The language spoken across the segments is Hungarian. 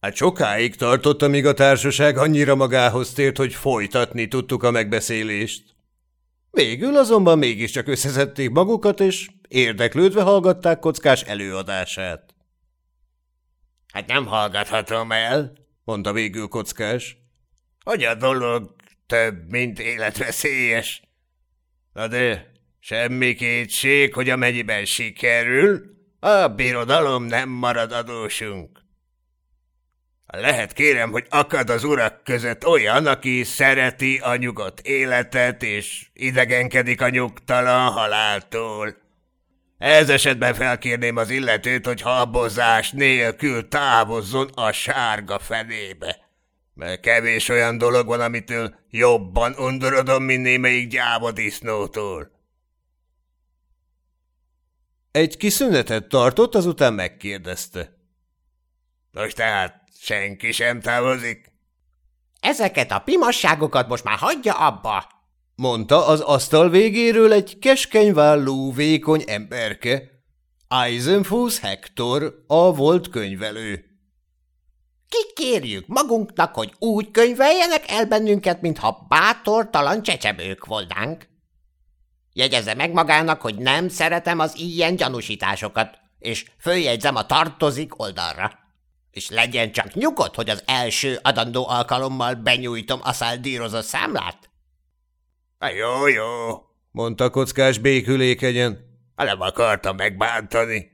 Hát sokáig tartott, amíg a társaság annyira magához tért, hogy folytatni tudtuk a megbeszélést. Végül azonban mégiscsak összeszedték magukat, és érdeklődve hallgatták kockás előadását. – Hát nem hallgathatom el – mondta végül kockás. – Hogy a dolog több, mint életveszélyes. Na de semmi kétség, hogy amennyiben sikerül, a birodalom nem marad adósunk. Lehet kérem, hogy akad az urak között olyan, aki szereti a nyugodt életet, és idegenkedik a nyugtalan haláltól. Ez esetben felkérném az illetőt, hogy habozás nélkül távozzon a sárga fenébe. Mert kevés olyan dolog van, amitől jobban undorodom, mint némelyik gyávadisznótól. Egy kis szünetet tartott, azután megkérdezte. Most tehát senki sem távozik? Ezeket a pimasságokat most már hagyja abba, mondta az asztal végéről egy keskeny vállú, vékony emberke, Eisenfuss Hector, a volt könyvelő. Kikérjük magunknak, hogy úgy könyveljenek el bennünket, mintha bátortalan csecsebők volnánk. Jegyezze meg magának, hogy nem szeretem az ilyen gyanúsításokat, és följegyzem a tartozik oldalra. És legyen csak nyugodt, hogy az első adandó alkalommal benyújtom a száldírozott számlát. – Jó, jó, mondta kockás békülékenyen. – Nem akartam megbántani.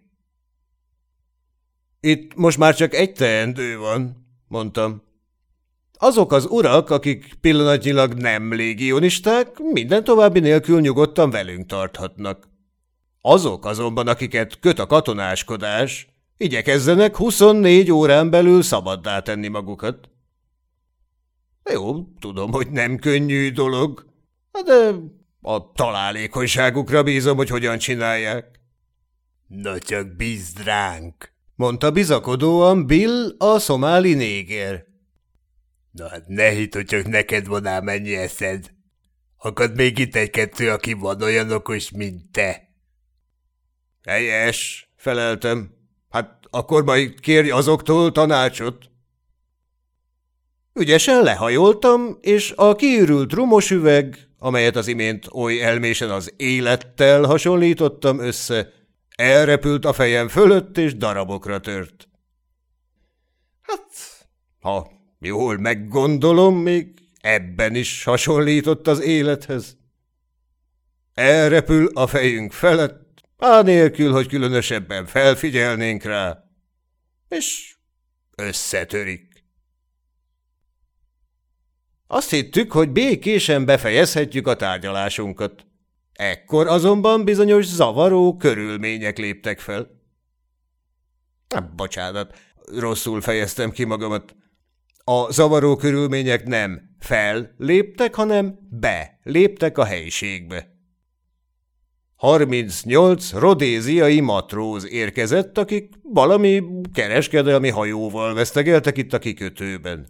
Itt most már csak egy teendő van, mondtam. Azok az urak, akik pillanatnyilag nem légionisták, minden további nélkül nyugodtan velünk tarthatnak. Azok azonban, akiket köt a katonáskodás, igyekezzenek 24 órán belül szabaddá tenni magukat. Jó, tudom, hogy nem könnyű dolog, de a találékonyságukra bízom, hogy hogyan csinálják. Na csak bízd ránk, mondta bizakodóan Bill, a szomáli néger. Na hát ne hitt, hogy csak neked van ám ennyi eszed. Akad még itt egy-kettő, aki van olyan okos, mint te. Helyes, feleltem. Akkor majd kérj azoktól tanácsot. Ügyesen lehajoltam, és a kiürült rumos üveg, amelyet az imént oly elmésen az élettel hasonlítottam össze, elrepült a fejem fölött, és darabokra tört. Hát, ha Jól meggondolom, még ebben is hasonlított az élethez. Elrepül a fejünk felett, anélkül, hogy különösebben felfigyelnénk rá, és összetörik. Azt hittük, hogy békésen befejezhetjük a tárgyalásunkat. Ekkor azonban bizonyos zavaró körülmények léptek fel. Nem, bocsánat, rosszul fejeztem ki magamat. A zavaró körülmények nem felléptek, hanem beléptek a helyiségbe. 38 rodéziai matróz érkezett, akik valami kereskedelmi hajóval vesztegeltek itt a kikötőben.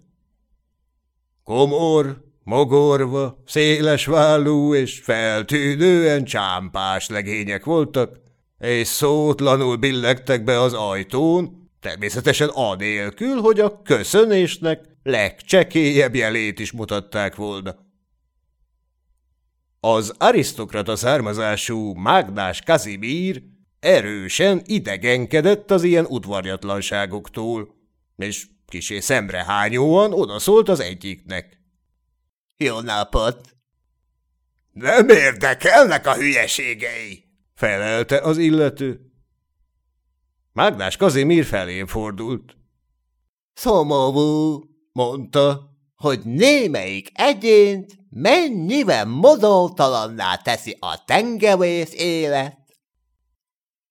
Komor, mogorva, széles vállú és feltűnően csámpás legények voltak, és szótlanul billegtek be az ajtón, Természetesen anélkül, hogy a köszönésnek legcsekélyebb jelét is mutatták volna. Az arisztokrata származású Mágnás Kazimír erősen idegenkedett az ilyen udvarjatlanságoktól, és kisé szemrehányóan odaszólt az egyiknek. – Jó napot! – Nem érdekelnek a hülyeségei! – felelte az illető. Mágnás Kazimír felén fordult. Szomorú, mondta, hogy némelyik egyént mennyivel mozoltalanná teszi a tengerész élet.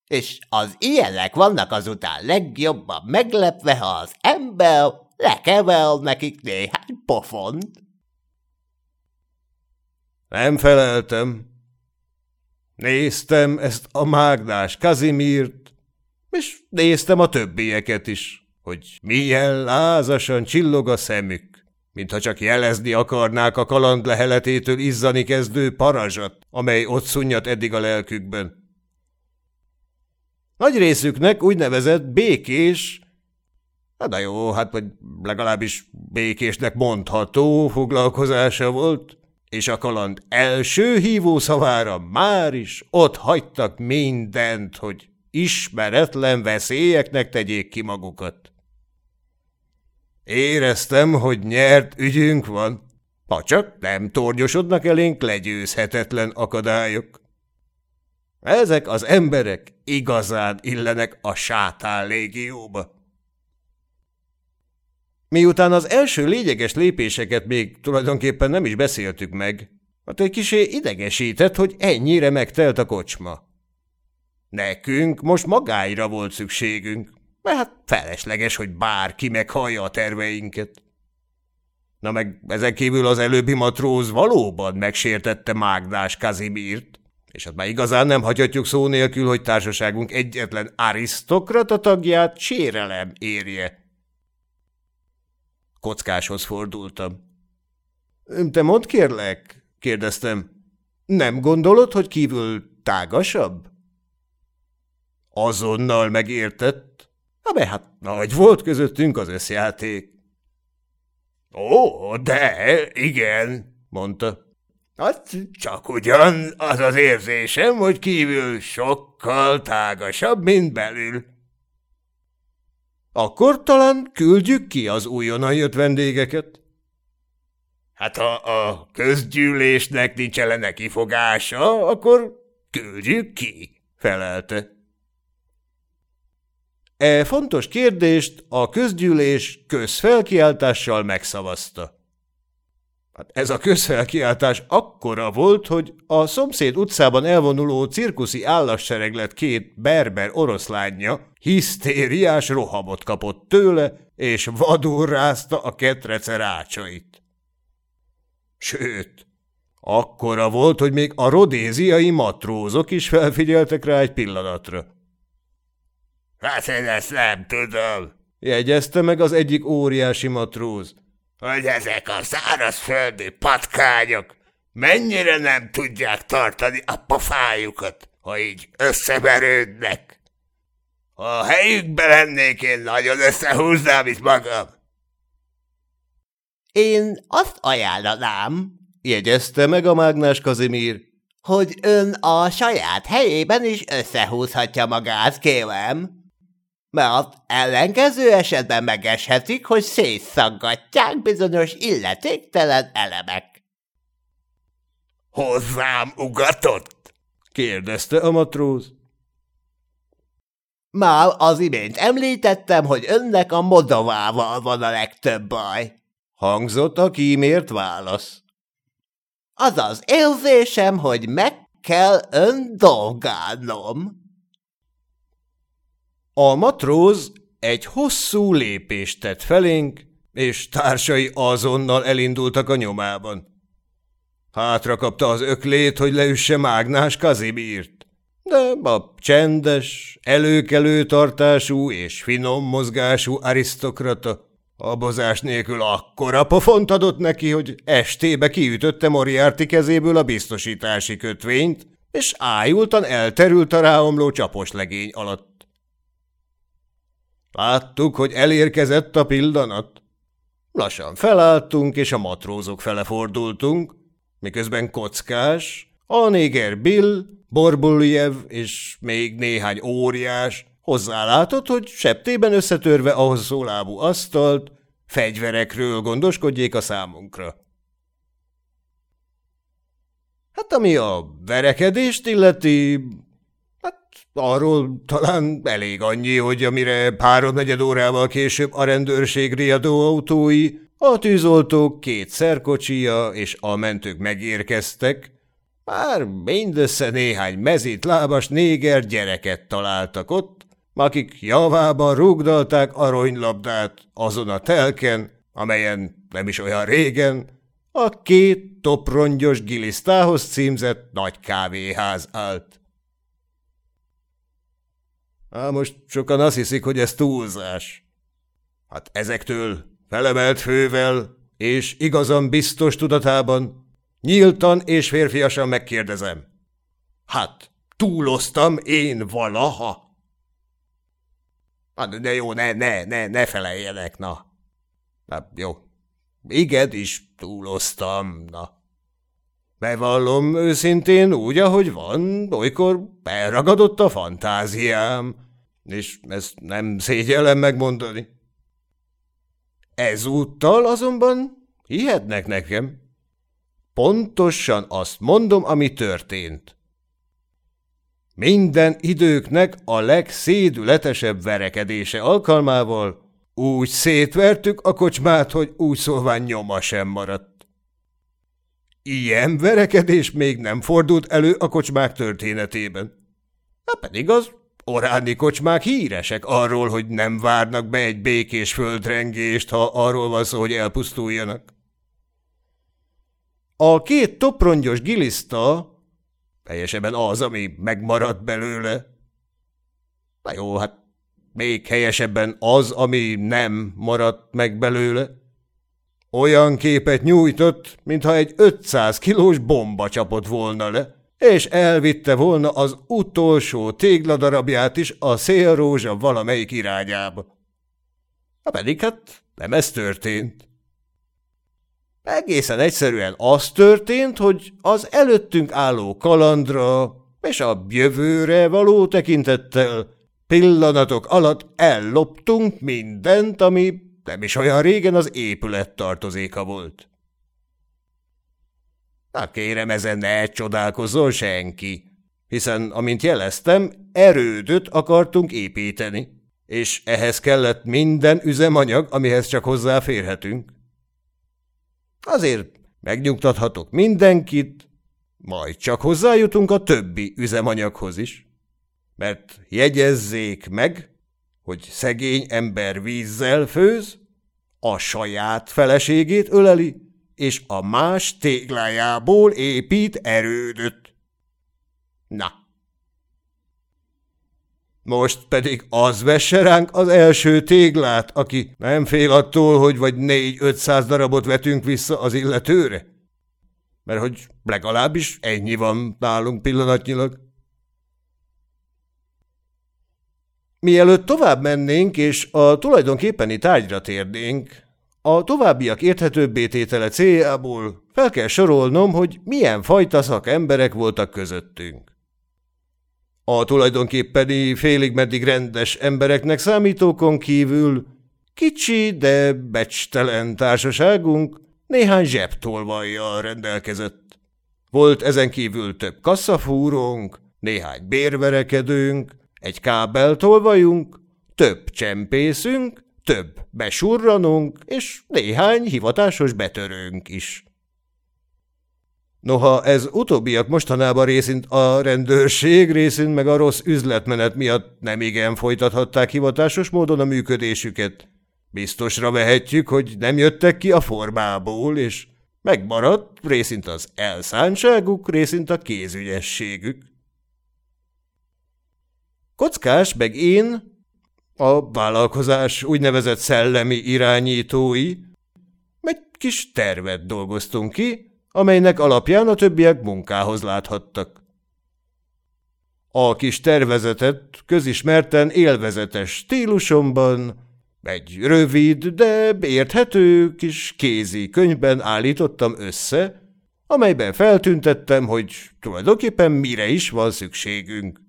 És az ilyenek vannak azután legjobban meglepve, ha az ember lekevel nekik néhány pofont. Nem feleltem. Néztem ezt a mágnás Kazimírt, és néztem a többieket is, hogy milyen lázasan csillog a szemük, mintha csak jelezni akarnák a kaland leheletétől izzani kezdő parazsat, amely ott szunnyat eddig a lelkükben. Nagy részüknek úgynevezett békés, Hát na jó, hát vagy legalábbis békésnek mondható foglalkozása volt, és a kaland első hívószavára már is ott hagytak mindent, hogy ismeretlen veszélyeknek tegyék ki magukat. Éreztem, hogy nyert ügyünk van, ha csak nem tornyosodnak elénk legyőzhetetlen akadályok. Ezek az emberek igazán illenek a sátán légióba. Miután az első lényeges lépéseket még tulajdonképpen nem is beszéltük meg, hát egy kisé idegesített, hogy ennyire megtelt a kocsma. Nekünk most magáira volt szükségünk, mert hát felesleges, hogy bárki meghallja a terveinket. Na meg ezen kívül az előbbi matróz valóban megsértette Mágnás Kazimírt, és hát már igazán nem hagyhatjuk szó nélkül, hogy társaságunk egyetlen arisztokrata tagját sérelem érje. Kockáshoz fordultam. – Te mondd kérlek, kérdeztem. Nem gondolod, hogy kívül tágasabb? Azonnal megértett. Na hát nagy volt közöttünk az összjáték. Ó, de, igen, mondta. Hát csak ugyan az az érzésem, hogy kívül sokkal tágasabb, mint belül. Akkor talán küldjük ki az újonnan jött vendégeket. Hát ha a közgyűlésnek nincs ellene kifogása, akkor küldjük ki, felelte. E fontos kérdést a közgyűlés közfelkiáltással megszavazta. Hát ez a közfelkiáltás akkora volt, hogy a szomszéd utcában elvonuló cirkuszi állassereglet két berber oroszlánja hisztériás rohamot kapott tőle, és vadul rázta a ketrece rácsait. Sőt, akkora volt, hogy még a rodéziai matrózok is felfigyeltek rá egy pillanatra. Hát én ezt nem tudom, jegyezte meg az egyik óriási matróz hogy ezek a szárazföldi patkányok mennyire nem tudják tartani a pofájukat, ha így összeverődnek. Ha a helyükben lennék, én nagyon összehúznám itt magam. Én azt ajánlanám, jegyezte meg a mágnás Kazimír, hogy ön a saját helyében is összehúzhatja magát, kérem mert ellenkező esetben megeshetik, hogy szétszaggatják bizonyos illetéktelen elemek. – Hozzám ugatott? – kérdezte a matróz. – Már az imént említettem, hogy önnek a modovával van a legtöbb baj – hangzott a kímért válasz. – Az az érzésem, hogy meg kell ön dolgálnom. A matróz egy hosszú lépést tett felénk, és társai azonnal elindultak a nyomában. Hátra kapta az öklét, hogy leüsse Mágnás Kazimírt, de a csendes, előkelő tartású és finom mozgású arisztokrata abozás nélkül akkora pofont adott neki, hogy estébe kiütötte Moriarty kezéből a biztosítási kötvényt, és ájultan elterült a ráomló csapos legény alatt. Láttuk, hogy elérkezett a pillanat. Lassan felálltunk, és a matrózok fele fordultunk, miközben kockás, a néger Bill, Borbuljev és még néhány óriás hozzálátott, hogy septében összetörve ahhoz szólábú asztalt, fegyverekről gondoskodjék a számunkra. Hát ami a verekedést illeti, Arról talán elég annyi, hogy amire háromnegyed órával később a rendőrség riadóautói, a tűzoltók két szerkocsija és a mentők megérkeztek, már mindössze néhány mezít lábas néger gyereket találtak ott, akik javában rúgdalták aronylabdát azon a telken, amelyen nem is olyan régen a két toprongyos gilisztához címzett nagy kávéház állt. Á, most sokan azt hiszik, hogy ez túlzás. Hát ezektől felemelt fővel és igazan biztos tudatában nyíltan és férfiasan megkérdezem. Hát túloztam én valaha? De jó, ne, ne, ne, ne feleljenek, na. Na, jó. Igen, is túloztam, na. Bevallom őszintén úgy, ahogy van, olykor elragadott a fantáziám, és ezt nem szégyellem megmondani. Ezúttal azonban hihetnek nekem. Pontosan azt mondom, ami történt. Minden időknek a legszédületesebb verekedése alkalmával úgy szétvertük a kocsmát, hogy úgy szólván nyoma sem maradt. Ilyen verekedés még nem fordult elő a kocsmák történetében. Hát pedig az oráni kocsmák híresek arról, hogy nem várnak be egy békés földrengést, ha arról van szó, hogy elpusztuljanak. A két toprongyos giliszta Helyesebben az, ami megmaradt belőle. Na jó, hát még helyesebben az, ami nem maradt meg belőle. Olyan képet nyújtott, mintha egy 500 kilós bomba csapott volna le, és elvitte volna az utolsó tégladarabját is a szélrózsa valamelyik irányába. Ha pedig hát nem ez történt. Egészen egyszerűen az történt, hogy az előttünk álló kalandra és a jövőre való tekintettel pillanatok alatt elloptunk mindent, ami nem is olyan régen az épület tartozéka volt. Na kérem, ezen ne csodálkozzon senki, hiszen, amint jeleztem, erődöt akartunk építeni, és ehhez kellett minden üzemanyag, amihez csak hozzáférhetünk. Azért megnyugtathatok mindenkit, majd csak hozzájutunk a többi üzemanyaghoz is. Mert jegyezzék meg, hogy szegény ember vízzel főz, a saját feleségét öleli, és a más téglájából épít erődöt. Na, most pedig az vesse ránk az első téglát, aki nem fél attól, hogy vagy négy-ötszáz darabot vetünk vissza az illetőre? Mert hogy legalábbis ennyi van nálunk pillanatnyilag. Mielőtt tovább mennénk, és a tulajdonképpeni tárgyra térnénk, a továbbiak érthetőbbé tétele céljából fel kell sorolnom, hogy milyen fajta szakemberek voltak közöttünk. A tulajdonképpeni félig-meddig rendes embereknek számítókon kívül kicsi, de becstelen társaságunk néhány zsebtolvajjal rendelkezett. Volt ezen kívül több kasszafúrónk, néhány bérverekedőnk, egy kábeltolvajunk, több csempészünk, több besurranunk, és néhány hivatásos betörőnk is. Noha ez utóbbiak mostanában részint a rendőrség, részint meg a rossz üzletmenet miatt nem igen folytathatták hivatásos módon a működésüket. Biztosra vehetjük, hogy nem jöttek ki a formából, és megmaradt részint az elszántságuk, részint a kézügyességük. Kockás meg én, a vállalkozás úgynevezett szellemi irányítói, egy kis tervet dolgoztunk ki, amelynek alapján a többiek munkához láthattak. A kis tervezetet közismerten élvezetes stílusomban egy rövid, de érthető kis kézi könyvben állítottam össze, amelyben feltüntettem, hogy tulajdonképpen mire is van szükségünk.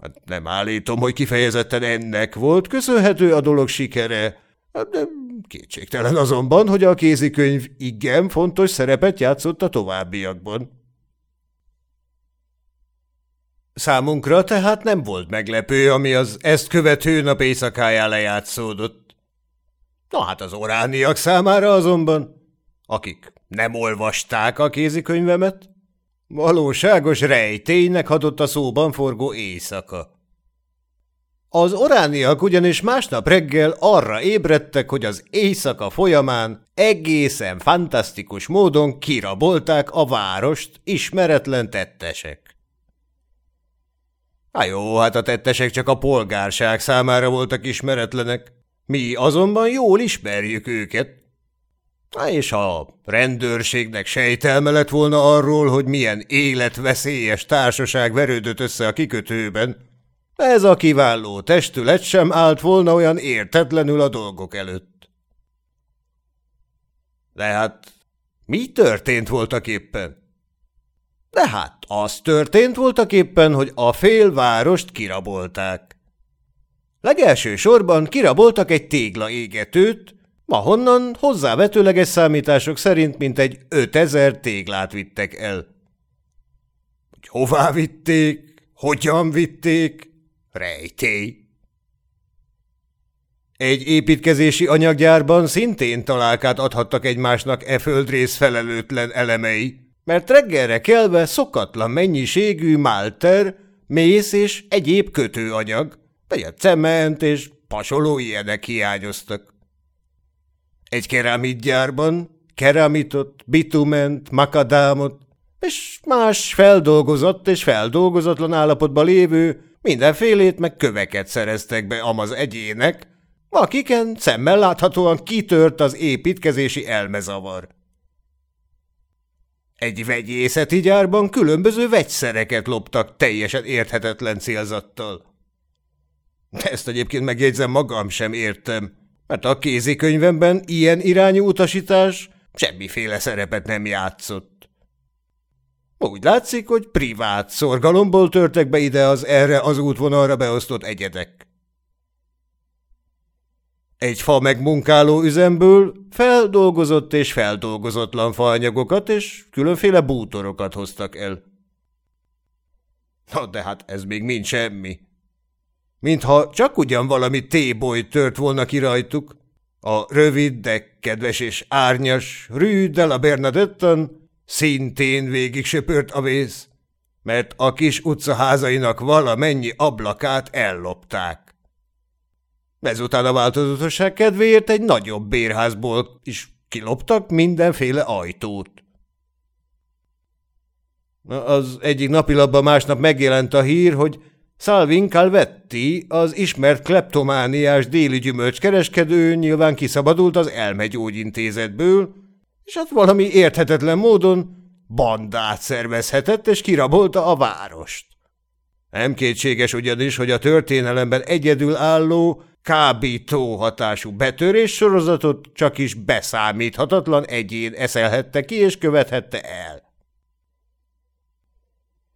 Hát nem állítom, hogy kifejezetten ennek volt köszönhető a dolog sikere, Hát de kétségtelen azonban, hogy a kézikönyv igen fontos szerepet játszott a továbbiakban. Számunkra tehát nem volt meglepő, ami az ezt követő nap éjszakájá lejátszódott. Na hát az orániak számára azonban, akik nem olvasták a kézikönyvemet, valóságos rejténynek hadott a szóban forgó éjszaka. Az orániak ugyanis másnap reggel arra ébredtek, hogy az éjszaka folyamán egészen fantasztikus módon kirabolták a várost ismeretlen tettesek. Há jó, hát a tettesek csak a polgárság számára voltak ismeretlenek. Mi azonban jól ismerjük őket. Há, és a rendőrségnek sejtelme lett volna arról, hogy milyen életveszélyes társaság verődött össze a kikötőben, Ez a kiváló testület sem állt volna olyan értetlenül a dolgok előtt. De hát mi történt voltak éppen? De hát az történt voltak éppen, hogy a fél várost kirabolták. Legelső sorban kiraboltak egy tégla égetőt, ahonnan hozzávetőleges számítások szerint mintegy 5000 téglát vittek el. Hogy hová vitték, hogyan vitték, rejtély. Egy építkezési anyaggyárban szintén találkát adhattak egymásnak e földrész felelőtlen elemei, mert reggelre kelve szokatlan mennyiségű málter, mész és egyéb kötőanyag, vagy a cement és pasoló ilyenek hiányoztak. Egy kerámitgyárban keramitot, bitument, makadámot és más feldolgozott és feldolgozatlan állapotban lévő mindenfélét meg köveket szereztek be amaz egyének, akiken szemmel láthatóan kitört az építkezési elmezavar. Egy vegyészeti gyárban különböző vegyszereket loptak teljesen érthetetlen célzattal. Ezt egyébként megjegyzem magam sem értem, mert a kézikönyvemben ilyen irányú utasítás semmiféle szerepet nem játszott. Úgy látszik, hogy privát szorgalomból törtek be ide az erre az útvonalra beosztott egyedek. Egy fa megmunkáló üzemből feldolgozott és feldolgozatlan faanyagokat és különféle bútorokat hoztak el. Na de hát ez még mind semmi. Mintha csak ugyan valami téboly tört volna ki rajtuk, a rövid, de kedves és árnyas Rue de la Bernadetton szintén végig söpört a vész, mert a kis utcaházainak valamennyi ablakát ellopták. Ezután a változatosság kedvéért egy nagyobb bérházból is kiloptak mindenféle ajtót. Az egyik napilapban másnap megjelent a hír, hogy Salvin Calvetti, az ismert kleptomániás déli gyümölcskereskedő nyilván kiszabadult az elmegyógyintézetből, és hát valami érthetetlen módon bandát szervezhetett, és kirabolta a várost. Nem kétséges ugyanis, hogy a történelemben egyedül álló, kábító hatású betörés sorozatot csak is beszámíthatatlan egyén eszelhette ki és követhette el.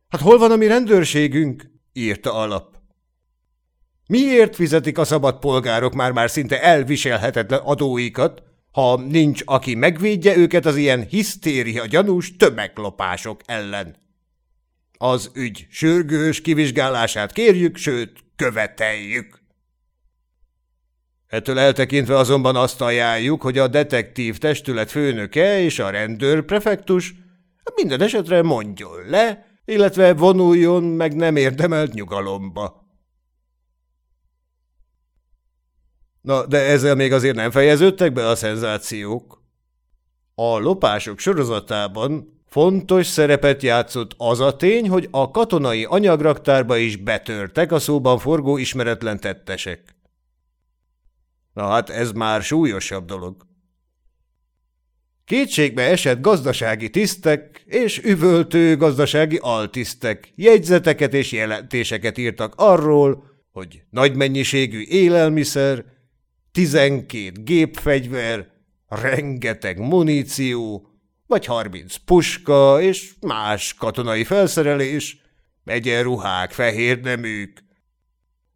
Hát hol van a mi rendőrségünk? Írta alap. Miért fizetik a szabad polgárok már-már szinte elviselhetetlen adóikat, ha nincs, aki megvédje őket az ilyen hisztéria gyanús tömeglopások ellen? Az ügy sürgős kivizsgálását kérjük, sőt, követeljük. Ettől eltekintve azonban azt ajánljuk, hogy a detektív testület főnöke és a rendőr prefektus minden esetre mondjon le, illetve vonuljon meg nem érdemelt nyugalomba. Na, de ezzel még azért nem fejeződtek be a szenzációk. A lopások sorozatában fontos szerepet játszott az a tény, hogy a katonai anyagraktárba is betörtek a szóban forgó ismeretlen tettesek. Na hát ez már súlyosabb dolog. Kétségbe esett gazdasági tisztek és üvöltő gazdasági altisztek jegyzeteket és jelentéseket írtak arról, hogy nagy mennyiségű élelmiszer, tizenkét gépfegyver, rengeteg muníció, vagy harminc puska és más katonai felszerelés, egyenruhák, fehér neműk,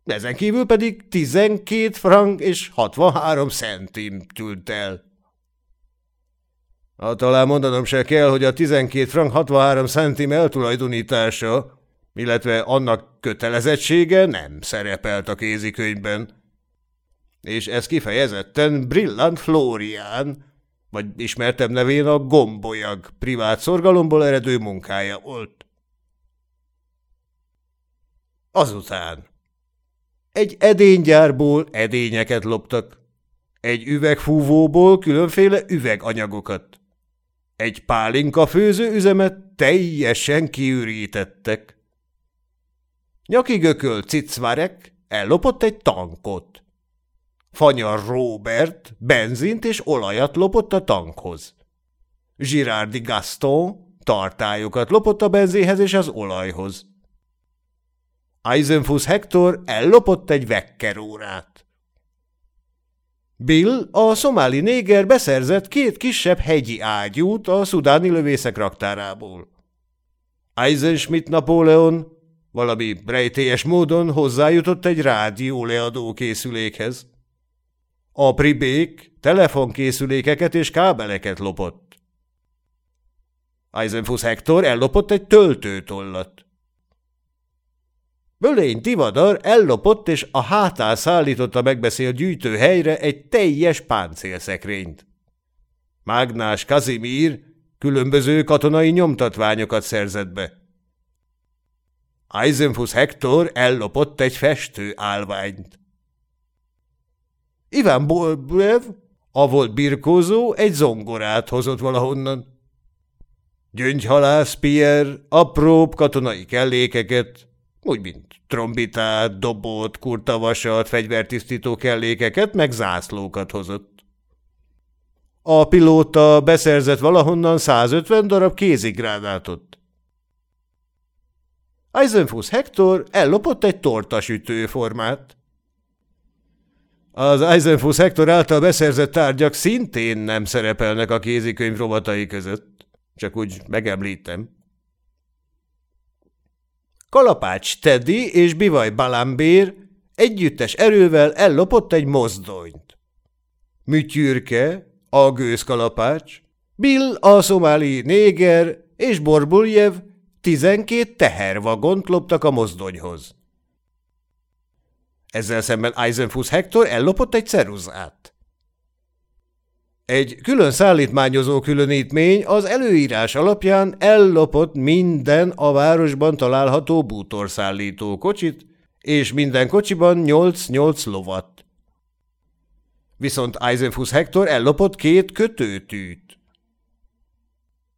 ezen kívül pedig 12 frank és 63 centim tűnt el. Ha talán mondanom se kell, hogy a 12 frank 63 centim eltulajdonítása, illetve annak kötelezettsége nem szerepelt a kézikönyvben. És ez kifejezetten Brillant Florian, vagy ismertebb nevén a Gombolyag privát szorgalomból eredő munkája volt. Azután egy edénygyárból edényeket loptak. Egy üvegfúvóból különféle üveganyagokat. Egy pálinka főző üzemet teljesen kiürítettek. Nyaki gököl Cicvarek ellopott egy tankot. Fanyar Robert benzint és olajat lopott a tankhoz. Girardi Gaston tartályokat lopott a benzéhez és az olajhoz. Eisenfuss Hector ellopott egy vekkerórát. Bill, a szomáli néger beszerzett két kisebb hegyi ágyút a szudáni lövészek raktárából. Eisenschmidt Napóleon valami rejtélyes módon hozzájutott egy rádióleadó készülékhez. A pribék telefonkészülékeket és kábeleket lopott. Eisenfuss Hector ellopott egy töltőtollat. Bölény Tivadar ellopott és a hátán szállította megbeszélt gyűjtőhelyre egy teljes páncélszekrényt. Mágnás Kazimír különböző katonai nyomtatványokat szerzett be. Eisenfuss Hector ellopott egy festő állványt. Iván Bolbrev, a volt birkózó, egy zongorát hozott valahonnan. Gyöngyhalász Pierre apróbb katonai kellékeket, úgy mint trombitát, dobot, kurtavasat, fegyvertisztító kellékeket, meg zászlókat hozott. A pilóta beszerzett valahonnan 150 darab kézigránátot. Eisenfuss Hector ellopott egy tortasütő formát. Az Eisenfuss Hector által beszerzett tárgyak szintén nem szerepelnek a kézikönyv rovatai között. Csak úgy megemlítem. Kalapács Teddy és Bivaj Balambér együttes erővel ellopott egy mozdonyt. Műtyürke, a gőzkalapács, Bill a szomáli néger és Borbuljev tizenkét tehervagont loptak a mozdonyhoz. Ezzel szemben Eisenfuss Hector ellopott egy ceruzát. Egy külön szállítmányozó különítmény az előírás alapján ellopott minden a városban található bútorszállító kocsit, és minden kocsiban 8-8 lovat. Viszont Eisenfuss Hector ellopott két kötőtűt.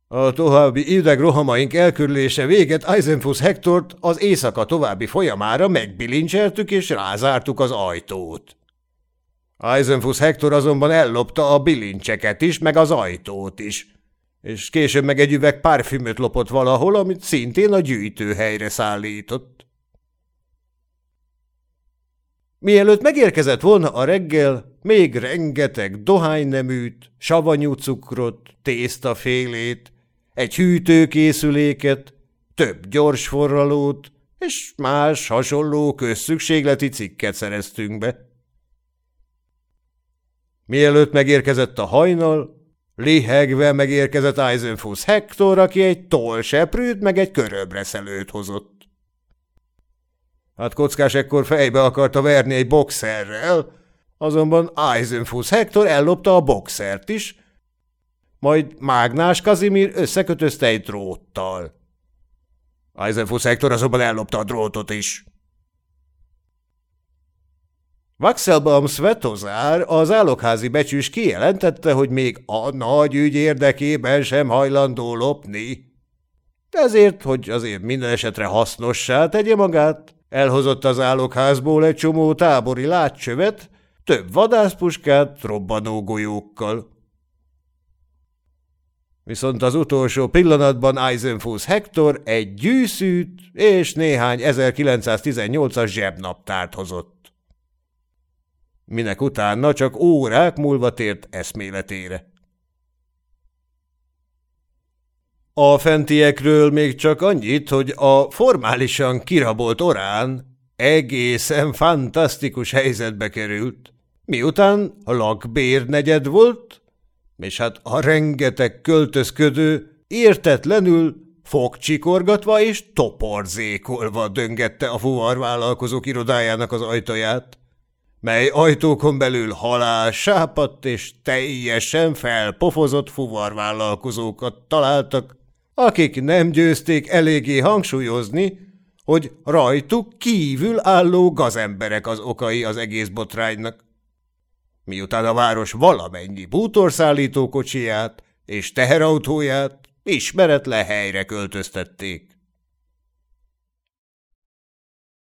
A további idegrohamaink elkörülése véget Eisenfuss Hektort az éjszaka további folyamára megbilincseltük és rázártuk az ajtót. Eisenfuss Hector azonban ellopta a bilincseket is, meg az ajtót is, és később meg egy üveg parfümöt lopott valahol, amit szintén a gyűjtőhelyre szállított. Mielőtt megérkezett volna a reggel, még rengeteg dohányneműt, savanyú cukrot, tésztafélét, egy hűtőkészüléket, több gyors forralót és más hasonló közszükségleti cikket szereztünk be. Mielőtt megérkezett a hajnal, lihegve megérkezett Eisenfuss Hector, aki egy tollseprűt meg egy köröbreszelőt hozott. Hát kockás ekkor fejbe akarta verni egy boxerrel, azonban Eisenfuss Hector ellopta a boxert is, majd Mágnás Kazimír összekötözte egy dróttal. Eisenfuss Hector azonban ellopta a drótot is. Waxelbaum Svetozár, az állokházi becsűs kijelentette, hogy még a nagy ügy érdekében sem hajlandó lopni. Ezért, hogy azért minden esetre hasznossá tegye magát, elhozott az állokházból egy csomó tábori látcsövet, több vadászpuskát robbanó golyókkal. Viszont az utolsó pillanatban Eisenfuss Hector egy gyűszűt és néhány 1918-as zsebnaptárt hozott minek utána csak órák múlva tért eszméletére. A fentiekről még csak annyit, hogy a formálisan kirabolt orán egészen fantasztikus helyzetbe került, miután a lakbér negyed volt, és hát a rengeteg költözködő értetlenül fogcsikorgatva és toporzékolva döngette a fuvarvállalkozók irodájának az ajtaját mely ajtókon belül halál, sápadt és teljesen felpofozott fuvarvállalkozókat találtak, akik nem győzték eléggé hangsúlyozni, hogy rajtuk kívül álló gazemberek az okai az egész botránynak. Miután a város valamennyi bútorszállító kocsiját és teherautóját ismeretlen helyre költöztették.